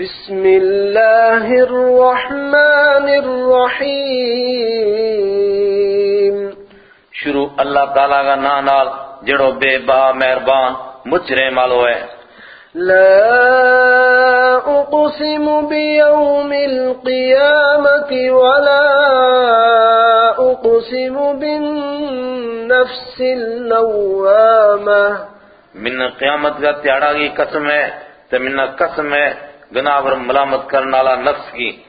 بسم الله الرحمن الرحيم شروع اللہ تعالیٰ کا نا نال جڑو بے با مہربان مجرے مالو ہے لا أقسم بيوم القيامة ولا أقسم بالنفس اللوامة من قیامت کا تیاڑا کی قسم ہے تو من قسم ہے گناہ پر ملامت کرنے والا نفس کی۔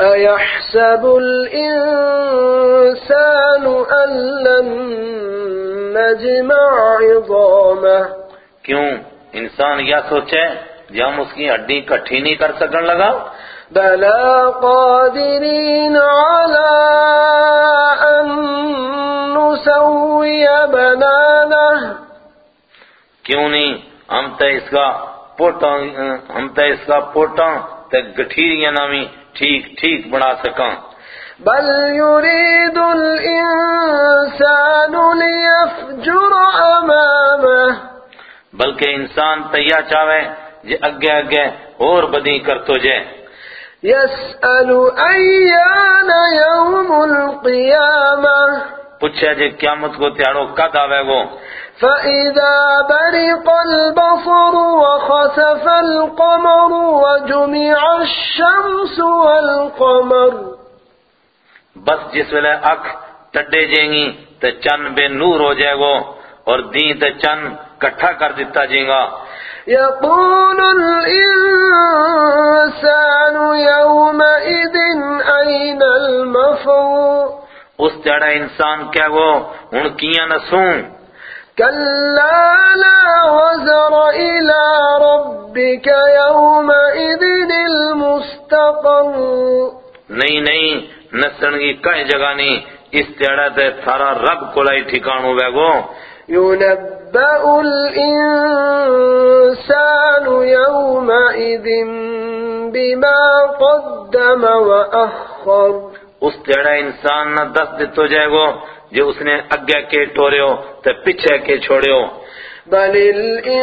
أيحسب الإنسان أن لن نجمع عظامه۔ کیوں؟ انسان یا سوچے جی ہم اس کی ہڈی کٹھی نہیں کر سکن لگا۔ بلى قادرين على أن نسوي بنانه۔ کیوں نہیں؟ ہم تے اس کا پوٹاں ہم تے اس کا پوٹاں تے گٹھیریاں نامی ٹھیک ٹھیک بنا سکاں۔ بل يريد الإنسان ليفجر أمامه بلکہ انسان تیا چاہے جے اگے اگے اور بدی کر تو جے۔ يسأل أيان يوم القيامة پوچھا جے قیامت کو تیاڑو کد آوے گو؟ فإذا برق البصر وخسف القمر وجمع الشمس والقمر بس جس ویلے اکھ ٹڈے جائیں گی تے چن بے نور ہو جائے گو اور دین تے چن کٹھا کر دیتا جائیں گا۔ يقول الإنسان يومئذ أين المفر اس تیڑا انسان کیا گو؟ ان کیاں نسوں كلا لا وزر إلى ربك يومئذ المستقر نہیں نہیں نسن کی کہیں جگہ نہیں۔ اس تیڑا تے تھارا رب کولائی ٹھکانو بے گو۔ ينبأ الإنسان يومئذ بما قدم وأخر اس تیڑا انسان نہ دس دیتو جائے گو جو اس نے اگے کے ٹوریو تے پیچھے کے چھوڑیو بل الإنسان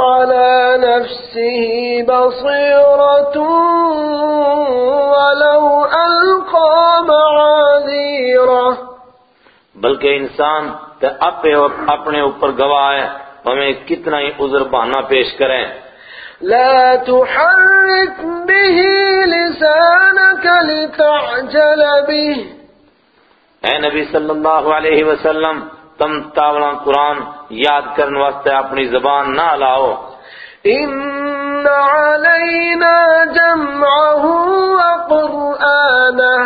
على نفسه بصيرة ولو ألقى معاذيره. بلکہ انسان تے اپنے اپنے اوپر گواہ ہے ہمیں کتنا ہی عذر بہانہ پیش کریں لا تحرك به لسانك لتعجل به. اے نبی صلی اللہ علیہ وسلم تم تاولا قرآن یاد کرنے واسطے اپنی زبان نہ لاؤ إن علينا جمعه وقرآنه.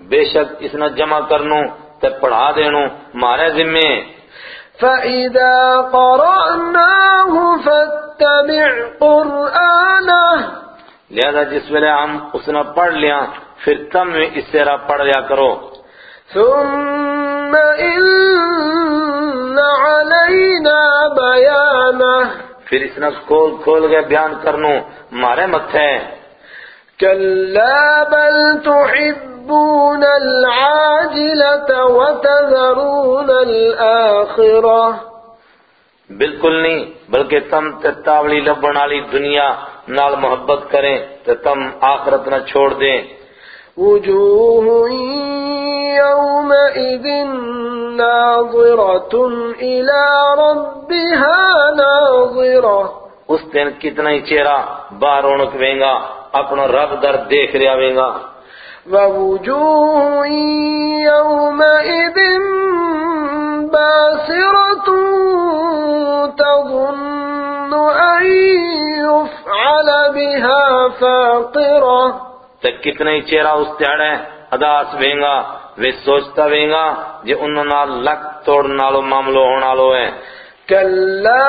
بے شک اس نہ جمع کرنو تے پڑھا دینو مارے ذمے۔ فإذا قرأناه فاتبع قرآنه. لہذا جس ویلے ہم اس نے پڑھ لیا پھر تم اس راہ پڑھ لیا کرو۔ ثم إن علينا بيانه. پھر اس نے کھول کھول کے بیان کرنو مارے متھے كلا بل تحبون العاجلة وتذرون الآخرة. بالکل نہیں بلکہ تم تے تاولی لبن والی دنیا نال محبت کریں تے تم آخرت نہ چھوڑ دیں۔ وجوه يومئذ ناظرة إلى ربها ناظرة۔ اس دن کتنا ہی چہرہ باہر رونق وینگا اپنا رب در دیکھ رہا وینگا ووجوه يومئذ باسرة۔ بها فاقرة تے کتنا ہی چہرہ اس تیڑے اداس وینگا وہ سوچتا وینگا جے انہوں نال لک توڑ نالو معاملو ہونا لو ہے۔ كلا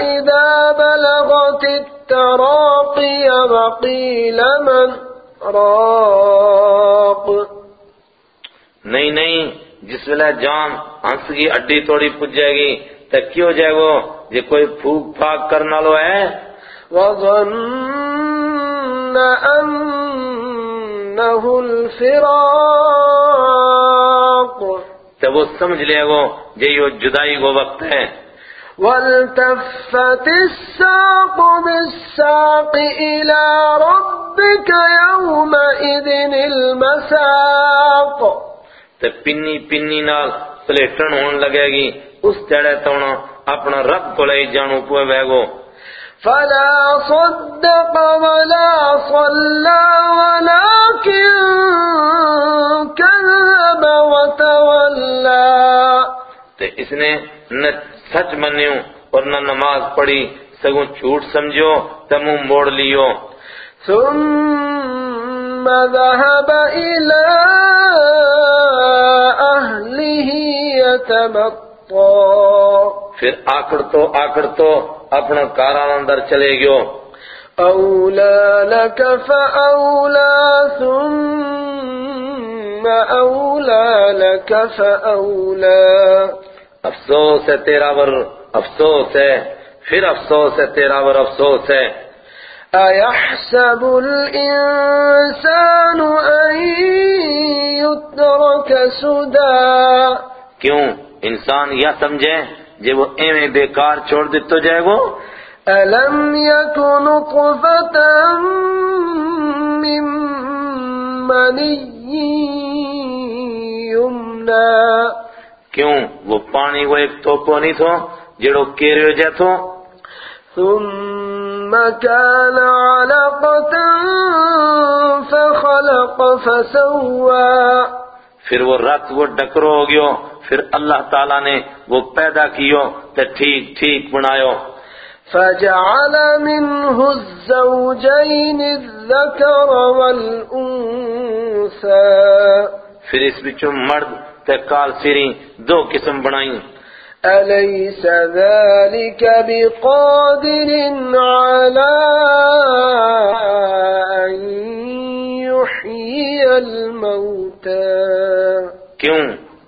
إذا بلغت التراقي وقيل من راق نہیں نہیں جس ویلے جان ہنس کی اڈی توڑی پج جائے گی تے کیوں جائے گو جے کوئی پھوک پھاک کرنا لو ہے وظن أنه الفراق تے وہ سمجھ لے گو جے یہ جدائی کو وقت ہے۔ والتفت الساق بالساق إلى ربك يومئذ المساق تے پنی پنی نال پلیٹن ہون لگے گی اس تڑے تونا اپنا رب کو لے جانو پوے بیگو فلا صدق ولا صلى ولكن كذب وتولى. تے اس نے نہ سچ منیوں اور نہ نماز پڑھی سگوں جھوٹ سمجھو منہ موڑ لیو۔ ثم ذهب إلى أهله يتمطى پھر آکڑ تو آکڑ تو اپنا کاران اندر چلے گیو۔ أولى لك فأولى ثم أولى لك فأولى افسوس ہے تیرا ور افسوس ہے۔ پھر افسوس ہے تیرا ور افسوس ہے۔ أيحسب الإنسان أن يترك سدى۔ کیوں؟ انسان یہ سمجھے جے وہ ایویں بیکار چھوڑ دیتو جائے گو ألم يك نطفة من مني يمنى کیوں؟ وہ پانی وہ ایک توپو نہیں تھو جڑو کیریو جے تھو؟ ثم كان علقة فخلق فسوى پھر وہ رت وہ ڈکرو ہو گیو پھر اللہ تعالیٰ نے وہ پیدا کیو تے ٹھیک ٹھیک بنایو۔ فجعل منه الزوجين الذكر والأنثى۔ پھر اس بچوں مرد تے کال سیری دو قسم بنائیں أليس ذلك بقادر على کیوں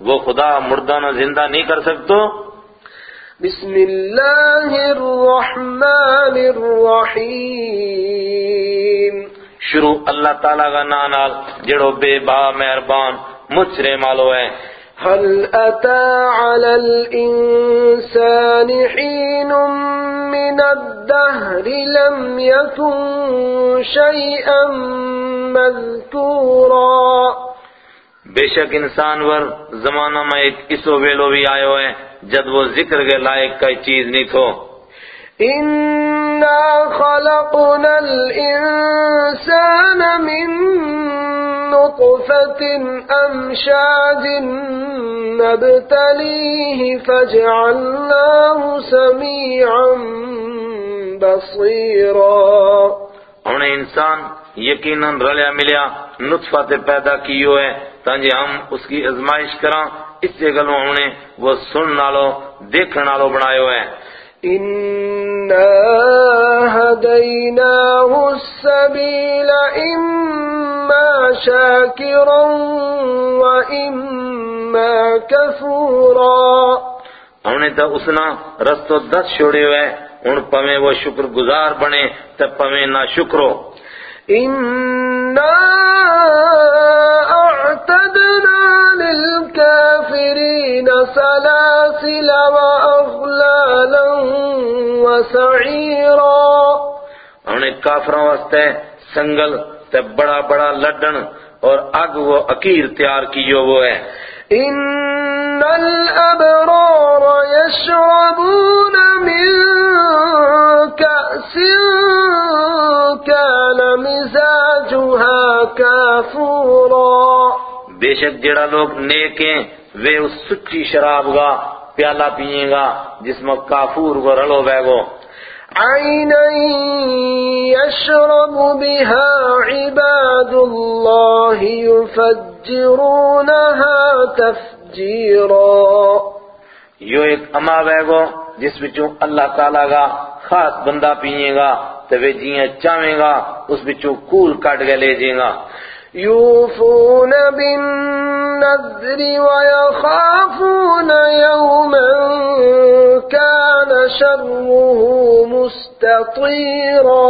وہ خدا مردانہ زندہ نہیں کر سکتو؟ بسم الله الرحمن الرحيم شروع اللہ تعالیٰ کا نانال جڑو بے با مہربان مچرے مالو ہے هل أتى على الإنسان حين من الدهر لم يكن شيئا مذكورا؟ بے شک انسان ور زمانہ میں ایک اسو ویلو بھی آئے ہوئے جد وہ ذکر کے لائق کا چیز نہیں تھو۔ إنا خلقنا الإنسان من نطفة أمشاج نبتليه فجعلناه سميعا بصيرا۔ ہن انسان یقیناً رلیا ملیا نطفہ تے پیدا کیو ہے تانجے ہم اس کی ازمائش کراں اس سے گلو ہم نے وہ سن نالو دیکھن نالو بنایو ہے إنا هديناه السبيل إما شاكرا وإما كفورا۔ ہم نے تو اسنا رستو دس چھوڑے ہوئے ان پمیں وہ شکر گزار بنے تب پمیں نہ شکرو إنا أعتدنا للكافرين سلاسل وأغلالا وسعيرا نے کافروں واسطے سنگل تے بڑا بڑا لڈن اور اگ وہ اکیر تیار کیو وہ ہے۔ إن الأبرار يشربون من كأس كان مزاجها كافورا بے شک جڑا لوگ نیک ہیں وہ اس سچی شراب کا پیالہ پیئیں گا جس میں کافور کو رلو بے گو۔ عينا يشرب بها عباد الله يفجرونها تفجيرا۔ یو ایک اما بے گو جس بچوں اللہ تعالیٰ کا خاص بندہ پیئیں گا تو وہ جیاں چاہیں گا اس بچوں کول کٹ کے لے جائیں گا۔ يوفون بالنذر ويخافون يوما كان شره مستطيرا.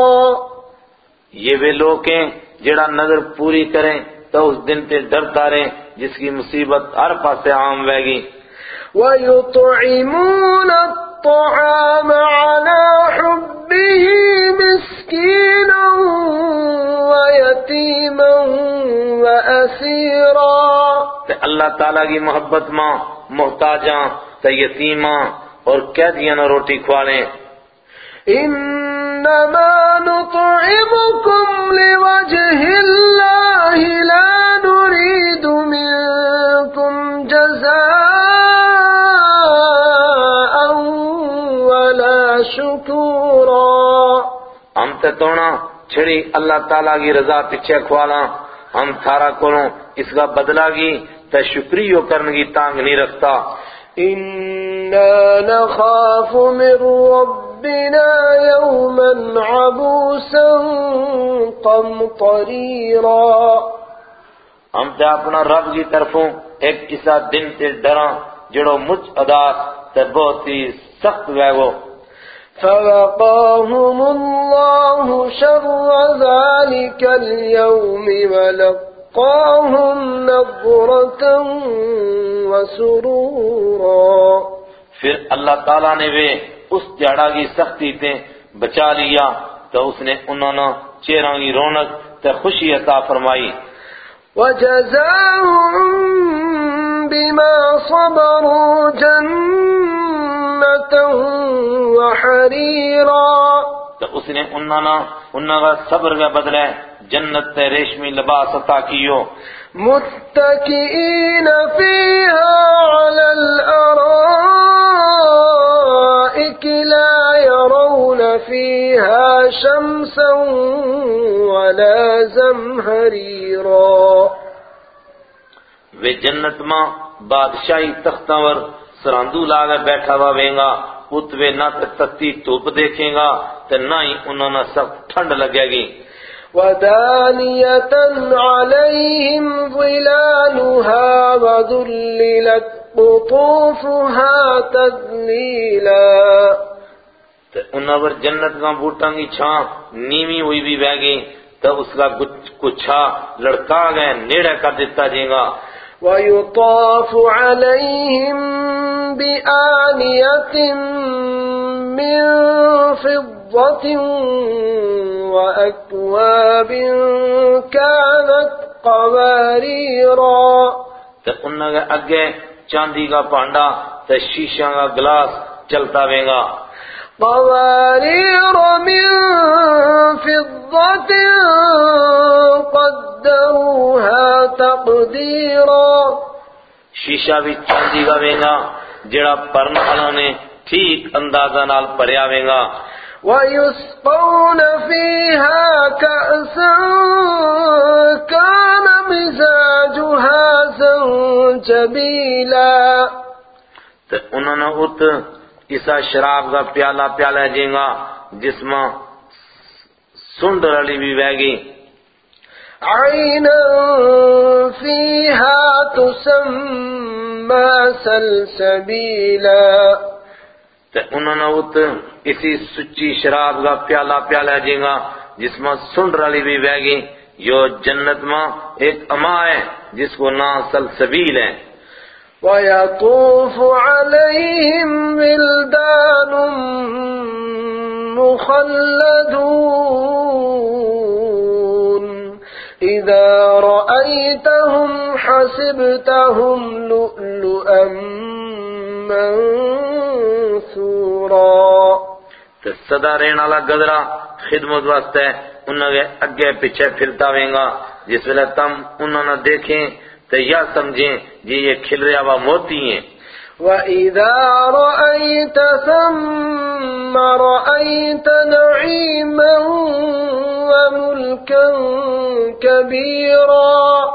یہ وہ لوگ ہیں جڑا نظر پوری کریں تو اس دن پہ ڈرتا رہیں جس کی مصیبت ہر پاسے عام وے گی ويطعمون الطعام على حبه اللہ تعالیٰ کی محبت ماں محتاجاں تے یتیماں اور قیدیاں نہ روٹی کھوالیں۔ إنما نطعمكم لوجه الله لا نريد منكم جزاء ولا شكورا ہم تے تونا چھڑی اللہ تعالیٰ کی رضا پیچھے کھوالا ہم تھارا کولوں اس کا بدلہ گی تے شکریو کرنے کی تانگ نہیں رکھتا۔ إنا نخاف من ربنا يوما عبوسا قمطريرا۔ ہم تے اپنا رب کی طرفوں ایک کسا دن تے ڈراں جڑو مجھ اداس تے بہت ہی سخت گئے وہ۔ فوقاهم الله شر ذلك اليوم ولقاهم نظرة وسرورا۔ پھر اللہ تعالیٰ نے وہ اس جاڑا کی سختی تے بچا لیا تو اس نے انہوں نے چہروں کی رونق تے خوشی عطا فرمائی۔ وجزاهم بما صبروا جنة وحريرا۔ تو اس نے انہوں نے انہوں کا صبر کا بدلے جنت تے ریشمی لباس عطا کیو۔ متكئين فيها على الأرائك لا يرون فيها شمسا ولا زمهريرا وہ جنت ماں بادشاہی تختاں ور سراندو لاغے بیٹھا ہوا وینگا ات وے نہ تے تتی دھوپ دیکھیں گا تے نہ ہی انہوں نے سخت ٹھنڈ لگے گی۔ ودانية عليهم ظلالها وذللت قطوفها تذليلا. تے انہوں پر جنت کا بوٹاں کی چھاں نیمی ہوئی بھی بہ گئی تو اس کا گچ- کچھا لڑکا گئے نیڑے کر دیتا جائے گا۔ ويطاف عليهم بآنية من فضة وأكواب كانت قواريرا. تے انہوں کے اگے چاندی کا پانڈا تے شیشہ کا گلاس چلتا وے گا۔ قوارير من فضة قدروها تقديرا. شیشہ بھی چاندی کا وے گا جڑا پرن والا نے ٹھیک اندازہ نال پریا وے گا۔ ويسقون فيها كأسا كان مزاجها زنجبيلا تے انہوں نے ات اسا شراب کا پیالہ پیالہ جیں گا جس میں سنڈ رلی بھی بہ گئی۔ عينا فيها تسمى سلسبيلا۔ تے انہوں نے ات اسی سچی شراب کا پیالہ پیالہ جیں گا جس میں سنڈ رلی بھی بہ گئی۔ جو جنت میں ایک اما ہے جس کو نام سلسبیل ہے۔ ويطوف عليهم ولدان مخلدون۔ إذا رأيتهم حسبتهم لؤلؤا منثورا تے صدا رہن والا گدرا خدمت واسطے انہوں کے اگے پیچھے پھرتا ویں گا۔ جس ویلے تم انہوں نے دیکھیں تو یا سمجھیں جی یہ کھل رہا ہوا موتی ہیں۔ وَإِذَا رَأَيْتَ ثَمَّ رَأَيْتَ نَعِيمًا وَمُلْكًا كَبِيرًا۔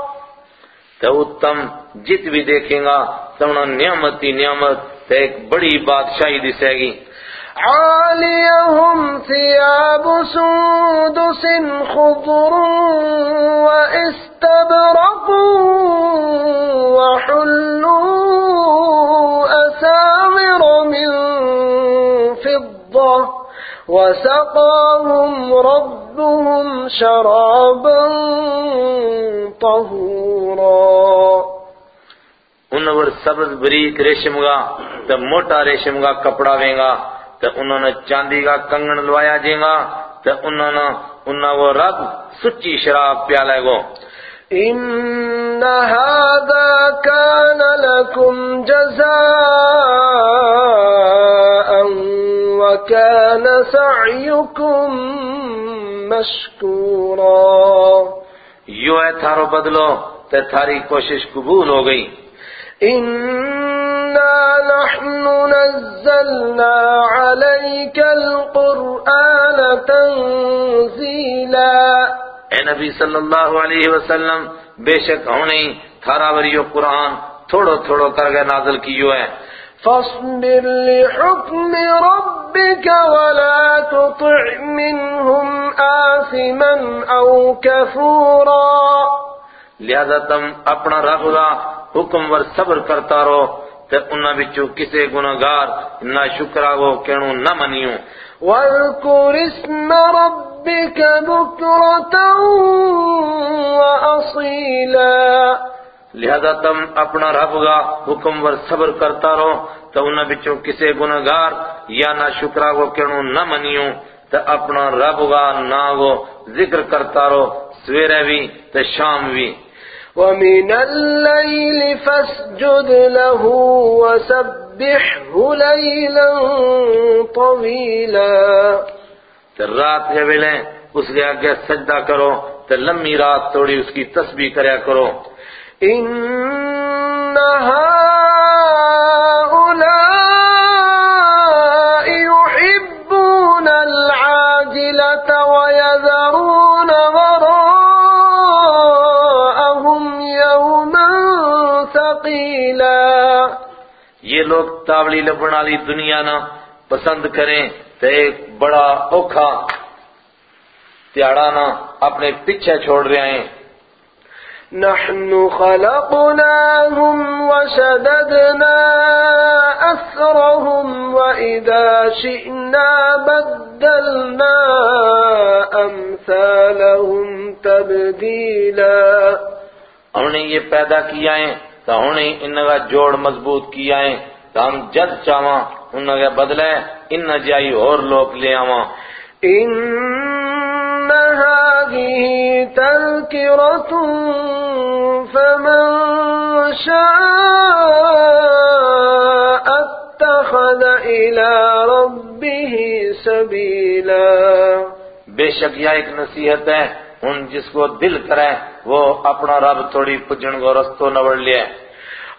تو تم جت بھی دیکھیں گا سمنا نعمت ہی نعمت تو ایک بڑی بادشاہی دسے گی عاليهم ثياب سندس خضر واستبرق وحلوا أساور من فضة وسقاهم ربهم شرابا طهورا۔ ان ور سبز بریک ریشم گا تو موٹا ریشم کا کپڑا ویں گا تو انہوں نے چاندی کا کنگن لوایا جائے گا تو انہوں نے انہوں وہ رب سچی شراب پیالے گو۔ إن هذا كان لكم جزاء وكان سعيكم مشكورا یوں ہے تھارو بدلو تے تھاری کوشش قبول ہو گئی۔ إنا نحن نزلنا عليك القرآن تنزيلا اے نبی صلی اللہ علیہ وسلم بے شک ہونے تھارا وریو قرآن تھوڑو تھوڑو کر کے نازل کیو ہے۔ فاصبر لحكم ربك ولا تطع منهم آثما أو كفورا لہذا تم اپنا رب حکم ور صبر کرتا رہو تے انہاں وچوں کسے گناہگار نہ شکرا وہ کہنو نہ منیوں۔ واذكر اسم ربك بكرة وأصيلا لہذا تم اپنا رب کا حکم ور صبر کرتا رہو تو انہاں وچوں کسے گناہگار یا نہ شکرا وہ کہنو نہ منیوں۔ تے اپنا رب کا نہ وہ ذکر کرتا رہو سویرے بھی تے شام بھی ومن الليل فاسجد له وسبحه ليلا طويلا تے رات کے ویلے اس کے آگے سجدہ کرو تے لمبی رات توڑی اس کی تسبیح کریا کرو۔ إن تاولی لبن والی دنیا نہ پسند کریں تے ایک بڑا اوکھا تیاڑا نہ اپنے پیچھے چھوڑ رہے ہیں۔ نحن خلقناهم وشددنا أسرهم وإذا شئنا بدلنا أمثالهم تبديلا۔ ہم نے یہ پیدا کیا ہے تو ہم نے ان کا جوڑ مضبوط کیا ہے۔ ہم جد چاہاں ان کا بدلے ان جائی اور لوگ لے آواں۔ إن هذه تذكرة فمن شاء اتخذ إلى ربه سبيلا۔ بے شک یہ ایک نصیحت ہے ان جس کو دل کرے وہ اپنا رب تھوڑی پجن کو رستو نوڑ لیا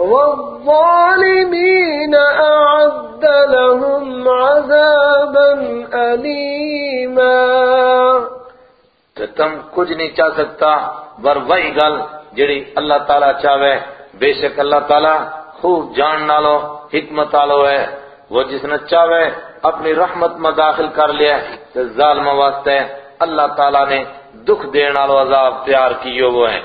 والظالمين أعد لهم عذابا أليما. تو تم کچھ نہیں چاہ سکتا، ور وہی گل جڑی اللہ تعالیٰ چاہے بے شک اللہ تعالیٰ خوب جان نالو، حکمت آلو ہے۔ وہ جس نے چاہے اپنی رحمت میں داخل کر لیا تو ظالم واسطے اللہ تعالیٰ نے دکھ دین والو عذاب تیار کیو وہ ہیں